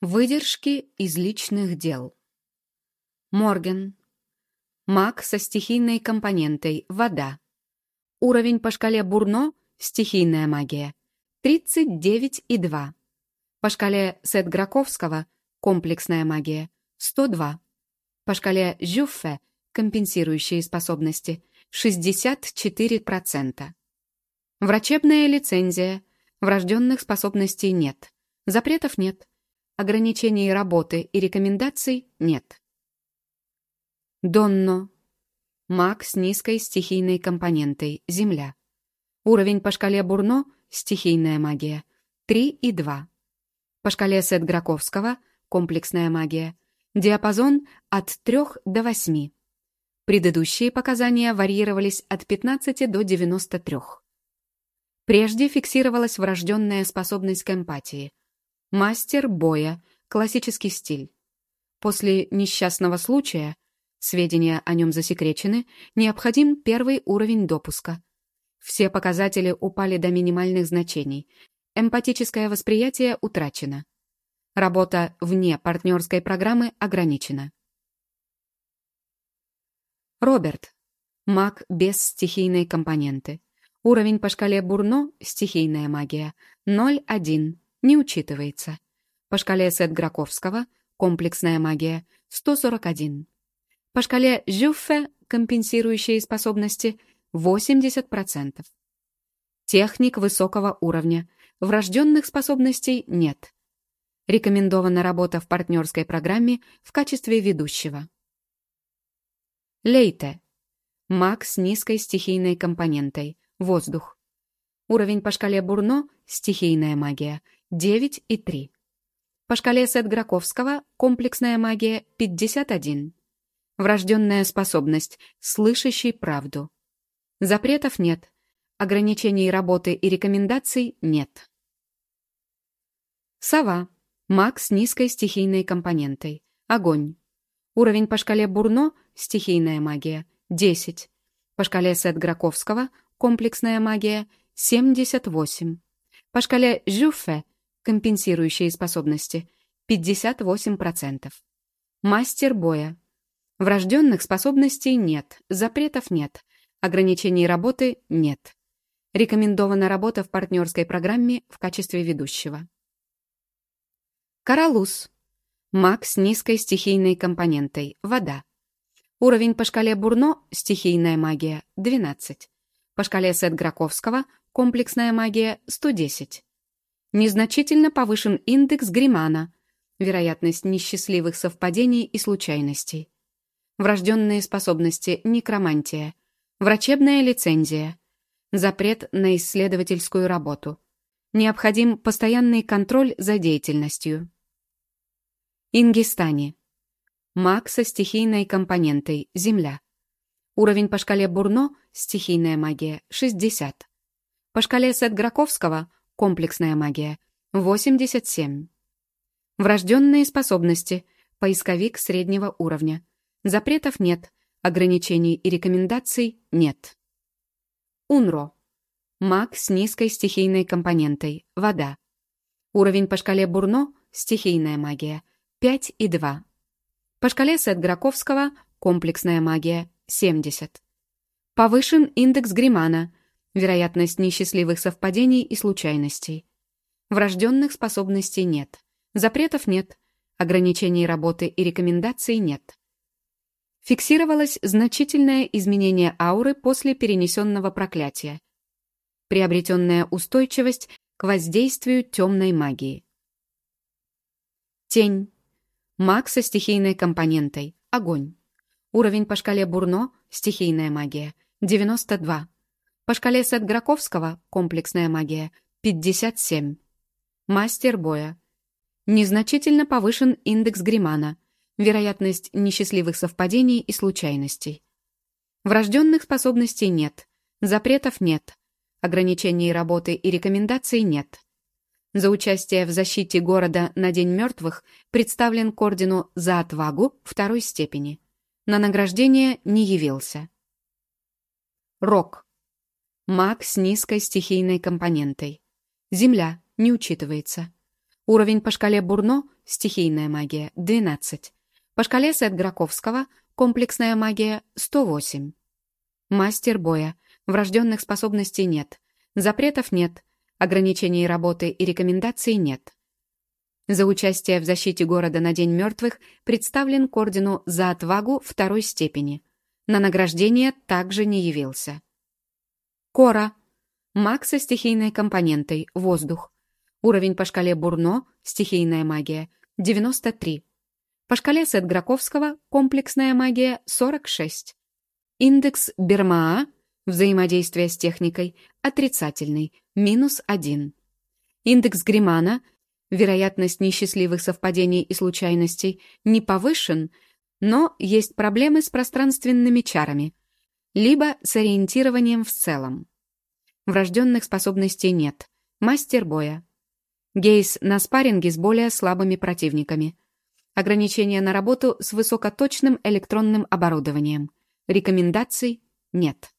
Выдержки из личных дел. Морген. Маг со стихийной компонентой «Вода». Уровень по шкале Бурно «Стихийная магия» 39,2. По шкале Сет-Граковского «Комплексная магия» 102. По шкале Жюффе «Компенсирующие способности» 64%. Врачебная лицензия. Врожденных способностей нет. Запретов нет. Ограничений работы и рекомендаций нет. Донно. Маг с низкой стихийной компонентой. Земля. Уровень по шкале Бурно — стихийная магия. 3 и 2. По шкале Сет-Граковского — комплексная магия. Диапазон от 3 до 8. Предыдущие показания варьировались от 15 до 93. Прежде фиксировалась врожденная способность к эмпатии. Мастер боя, классический стиль. После несчастного случая, сведения о нем засекречены, необходим первый уровень допуска. Все показатели упали до минимальных значений. Эмпатическое восприятие утрачено. Работа вне партнерской программы ограничена. Роберт. Маг без стихийной компоненты. Уровень по шкале Бурно – стихийная магия. 0,1 не учитывается. По шкале Сет-Граковского комплексная магия 141. По шкале Жюффе компенсирующие способности 80%. Техник высокого уровня. Врожденных способностей нет. Рекомендована работа в партнерской программе в качестве ведущего. Лейте. Маг с низкой стихийной компонентой. Воздух. Уровень по шкале Бурно – стихийная магия – 9 и 3. По шкале Сет-Граковского комплексная магия 51. Врожденная способность, слышащий правду. Запретов нет. Ограничений работы и рекомендаций нет. Сова. Маг с низкой стихийной компонентой. Огонь. Уровень по шкале Бурно – стихийная магия – 10. По шкале Сет-Граковского комплексная магия – 78. По шкале Жюффе компенсирующие способности — 58%. Мастер боя. Врожденных способностей нет, запретов нет, ограничений работы нет. Рекомендована работа в партнерской программе в качестве ведущего. Каралус. Маг с низкой стихийной компонентой. Вода. Уровень по шкале Бурно – стихийная магия – 12. По шкале Сет-Граковского – комплексная магия – 110. Незначительно повышен индекс Гримана, вероятность несчастливых совпадений и случайностей. Врожденные способности некромантия, врачебная лицензия, запрет на исследовательскую работу. Необходим постоянный контроль за деятельностью. Ингистани. Маг со стихийной компонентой Земля. Уровень по шкале Бурно – стихийная магия – 60. По шкале Сет-Граковского Комплексная магия. 87. Врожденные способности. Поисковик среднего уровня. Запретов нет. Ограничений и рекомендаций нет. Унро. Маг с низкой стихийной компонентой. Вода. Уровень по шкале Бурно. Стихийная магия. 5 и 2. По шкале Сет-Граковского. Комплексная магия. 70. Повышен индекс Гримана вероятность несчастливых совпадений и случайностей. Врожденных способностей нет, запретов нет, ограничений работы и рекомендаций нет. Фиксировалось значительное изменение ауры после перенесенного проклятия, приобретенная устойчивость к воздействию темной магии. Тень. Маг со стихийной компонентой. Огонь. Уровень по шкале Бурно. Стихийная магия. 92. По шкале Сет-Граковского комплексная магия 57. Мастер боя. Незначительно повышен индекс Гримана, вероятность несчастливых совпадений и случайностей. Врожденных способностей нет, запретов нет, ограничений работы и рекомендаций нет. За участие в защите города на День мертвых представлен к ордену «За отвагу» второй степени. На награждение не явился. Рок. Маг с низкой стихийной компонентой. Земля не учитывается. Уровень по шкале Бурно – стихийная магия – 12. По шкале Сет-Граковского – комплексная магия – 108. Мастер боя. Врожденных способностей нет. Запретов нет. Ограничений работы и рекомендаций нет. За участие в защите города на День мертвых представлен к ордену за отвагу второй степени. На награждение также не явился. Кора. Маг со стихийной компонентой, воздух. Уровень по шкале Бурно, стихийная магия, 93. По шкале Сет-Граковского, комплексная магия, 46. Индекс Бермаа, взаимодействие с техникой, отрицательный, минус 1. Индекс Гримана, вероятность несчастливых совпадений и случайностей, не повышен, но есть проблемы с пространственными чарами, либо с ориентированием в целом. Врожденных способностей нет. Мастер боя. Гейс на спарринге с более слабыми противниками. Ограничения на работу с высокоточным электронным оборудованием. Рекомендаций нет.